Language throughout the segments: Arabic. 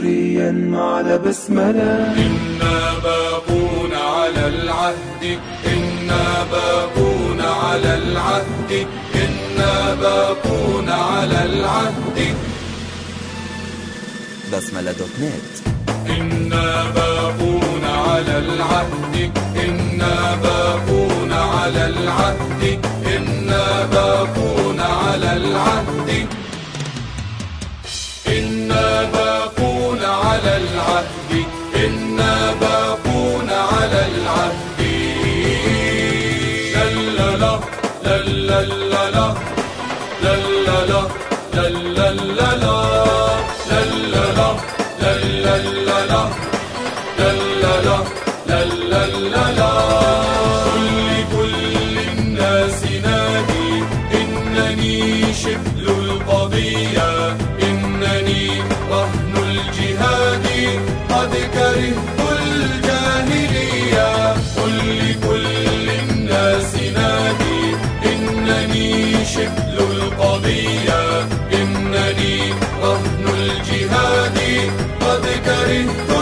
ريا على بسملة. إنا باقون على العهد إنا باقون على العهد إنا باقون على العهد. بسملة دوت نت. إنا باقون على العهد إنا باقون على العهد إنا باقون على العهد. la la la la شبل القضية إنني رهن الجهاد قد كرهت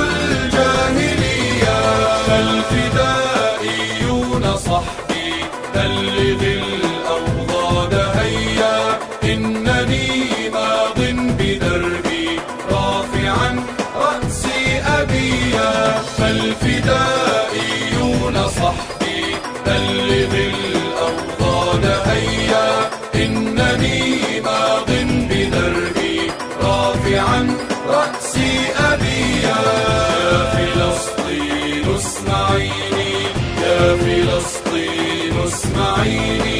فلسطين اسمعيني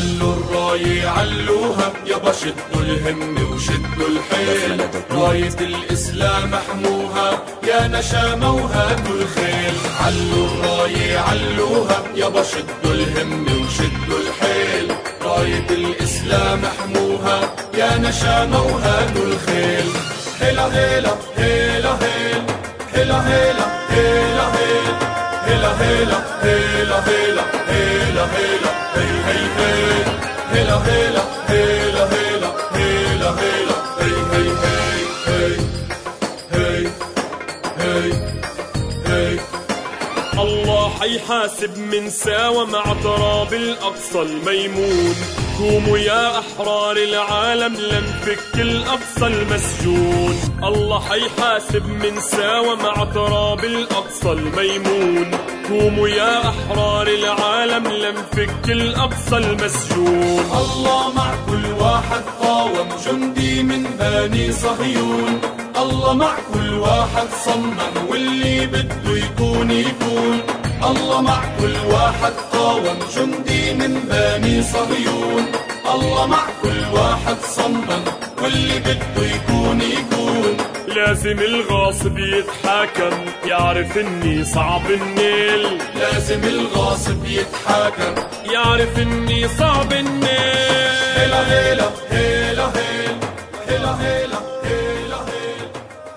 علوا الراية علوها يابا شدوا الهم وشدوا الحيل. راية الإسلام احموها يا نشامة وهاتوا الخيل. علوا الراية علوها يابا شدوا الهم وشدوا الحيل. راية الإسلام احموها يا نشامة وهاتوا الخيل. هلا هلا هلا هلا هلا هلا هلا هلا hela, hela, hela, hela, hela, hela, hej, hey hej. Hela, hela, hela, hela, hela, hela, حيحاسب من ساوى مع تراب الأقصى الميمون. قوموا يا أحرار العالم لنفك الأقصى المسجون. الله حيحاسب من ساوى مع تراب الأقصى الميمون. قوموا يا أحرار العالم لنفك الأقصى المسجون. الله مع كل واحد قاوم جندي من بني صهيون. الله مع كل واحد صمم واللي بده يكون يكون. الله مع كل واحد قاوم جندي من بني صهيون. الله مع كل واحد صمم واللي بده يكون يكون. لازم الغاصب يتحاكم يعرف إني صعب النيل. لازم الغاصب يتحاكم. يعرف إني صعب النيل. هلا هلا هلا هلا هلا هلا هلا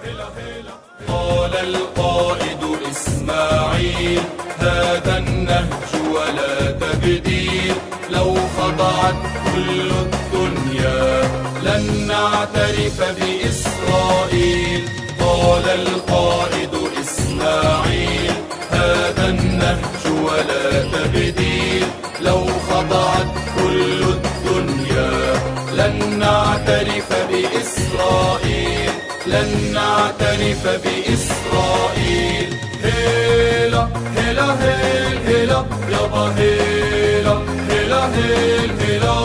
هلا هلا. قال القائد إسماعيل هذا النهج ولا تبديل. لو خضعت كل الدنيا لن نعترف بإسرائيل. قال القائد إسماعيل هذا النهج ولا تبديل. لو خضعت كل الدنيا لن نعترف بإسرائيل. لن نعترف بإسرائيل. هيلا هيلا هيل هيلا يابا هيلا هيلا هيل هيلا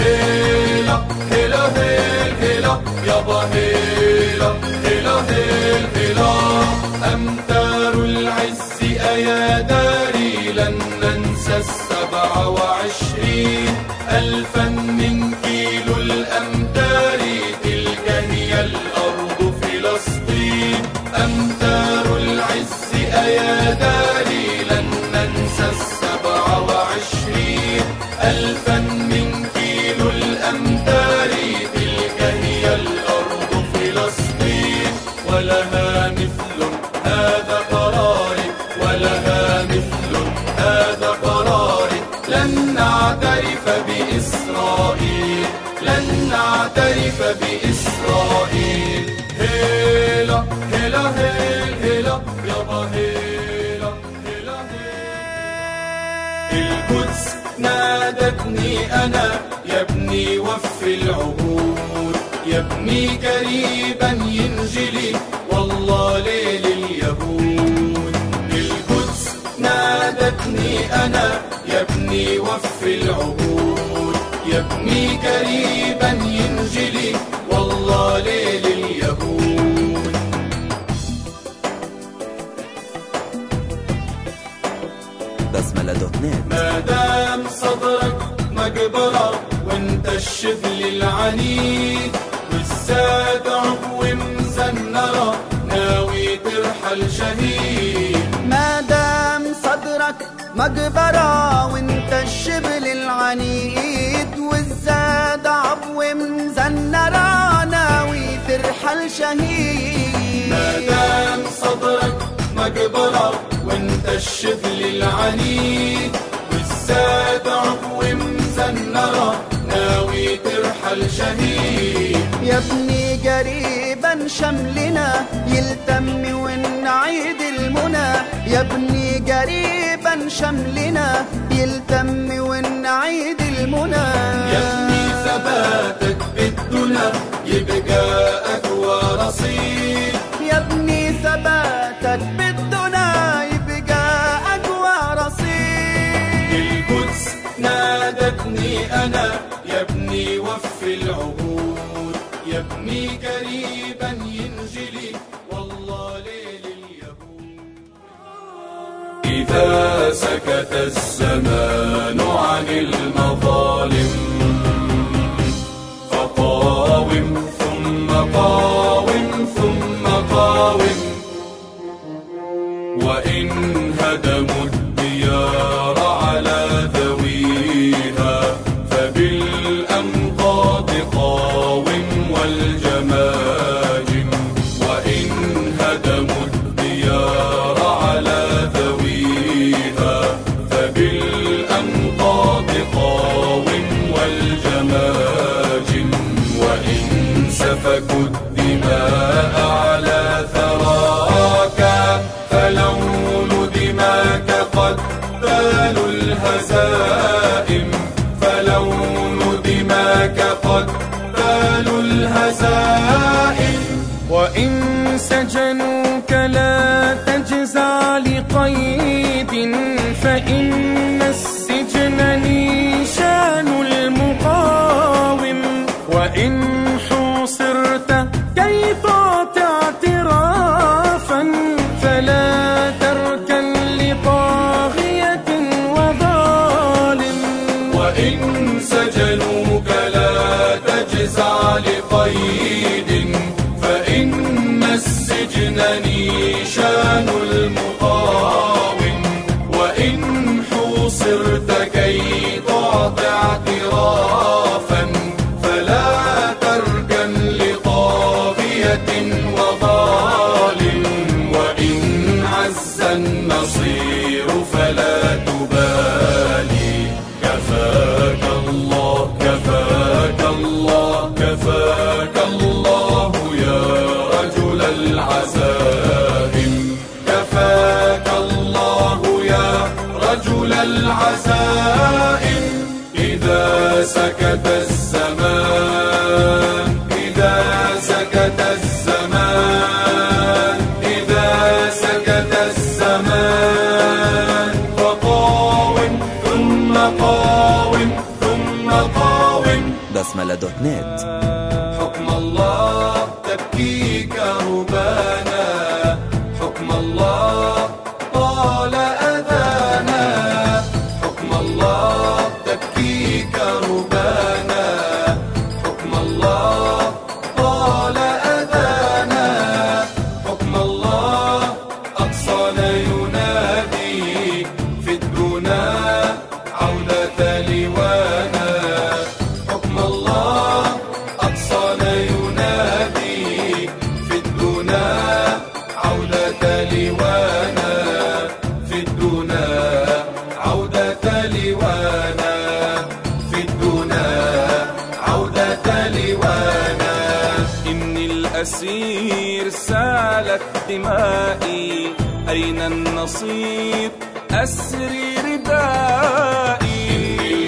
هيلا هيلا هيل هيلا يابا هيلا هيلا هيل هيلا أمتار العز أيا داري لن ننسى السبع وعشرين. ألفا من أنا يا ابني وفي العهود. يا ابني قريبا ينجلي والله ليل اليهود. القدس نادتني أنا يا ابني وفي العهود. يا ابني قريبا والزاد عفو مزنرة ناوي ترحل شهيد ما دام صدرك مقبرة وإنت الشبل العنيد والزاد عبو مزنرة ناوي ترحل شهيد ما دام صدرك مقبرة وإنت الشبل العنيد والزاد عفو مزنرة ناوي ترحل شهيد يا ابني قريبا شملنا يلتم ونعيد المنى. يا ابني قريبا شملنا يلتم ونعيد سكت الزمان عن المظالم الهزائم وإن سجنوك لا تجزع لقيد فإن السجن نيشان المقاوم. وإن حوصرت كي تعطي اعترافا فلا تركن لطاغية وظالم وإن سجنوك فلا تبالي كفاك الله كفاك الله كفاك الله يا رجل العزائم. كفاك الله يا رجل العزائم. إذا سكت بسملة إني الأسير سالت دمائي أين النصير؟ أسري ردائي.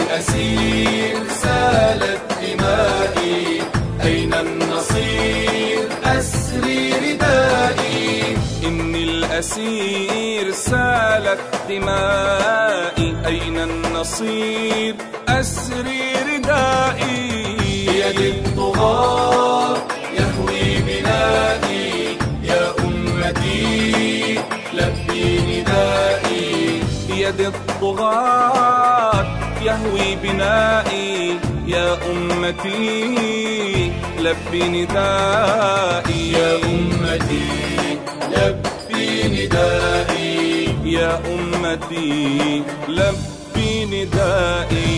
الأسير سالت دمائي أين النصير؟ أسري ردائي. إني الأسير سالت دمائي أين النصير؟ أسري ردائي. بيد الطغاة لبي ندائي بيد الطغاة يهوي بنائي يا أمتي لبي ندائي. يا أمتي لبي ندائي. يا أمتي لبي ندائي.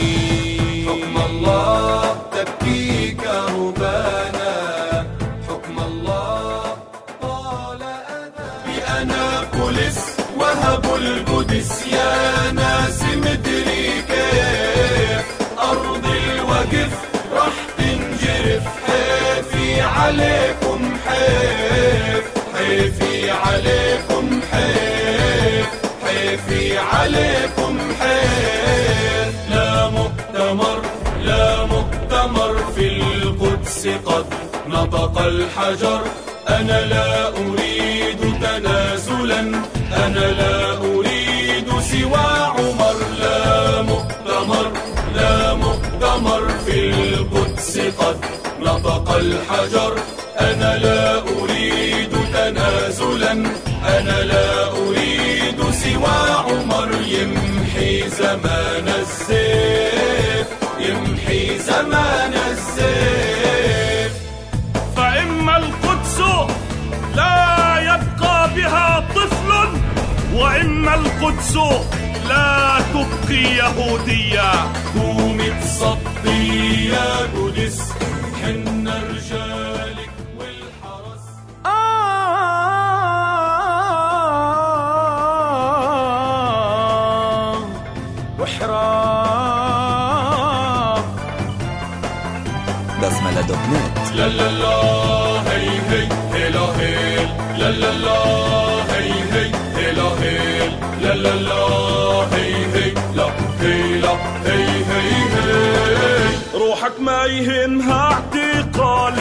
حكم الله تبكي كربانا القدس يا ناس مدري كيف أرض الوقف راح تنجرف. حيفي عليكم حيف حيفي عليكم حيف حيفي عليكم حيف لا مؤتمر لا مؤتمر في القدس قد نطق الحجر. أنا لا أريد قد نطق الحجر. أنا لا أريد تنازلا. أنا لا أريد سوى عمر. يمحي زمان الزيف يمحي زمان الزيف فإما القدس لا يبقى بها طفل وإما القدس لا تبقي يهودية. هي هي هي. روحك ما يهمها اعتقال.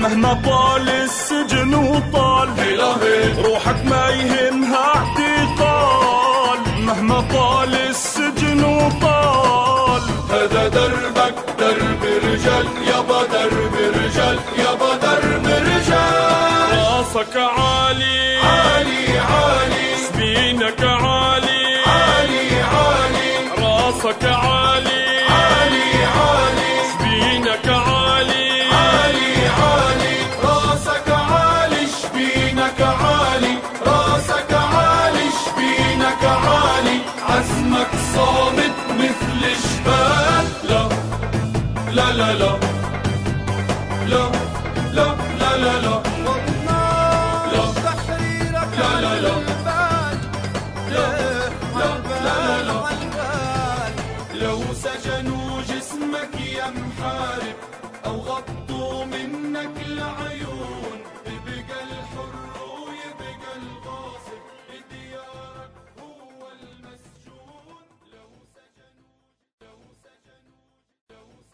مهما طال السجن وطال. روحك ما يهمها اعتقال. مهما طال السجن وطال. هذا دربك درب رجال. يابا درب رجال. يابا درب رجال. راسك عالي. لو سجنوا جسمك يا محارب أو غطوا منك العيون.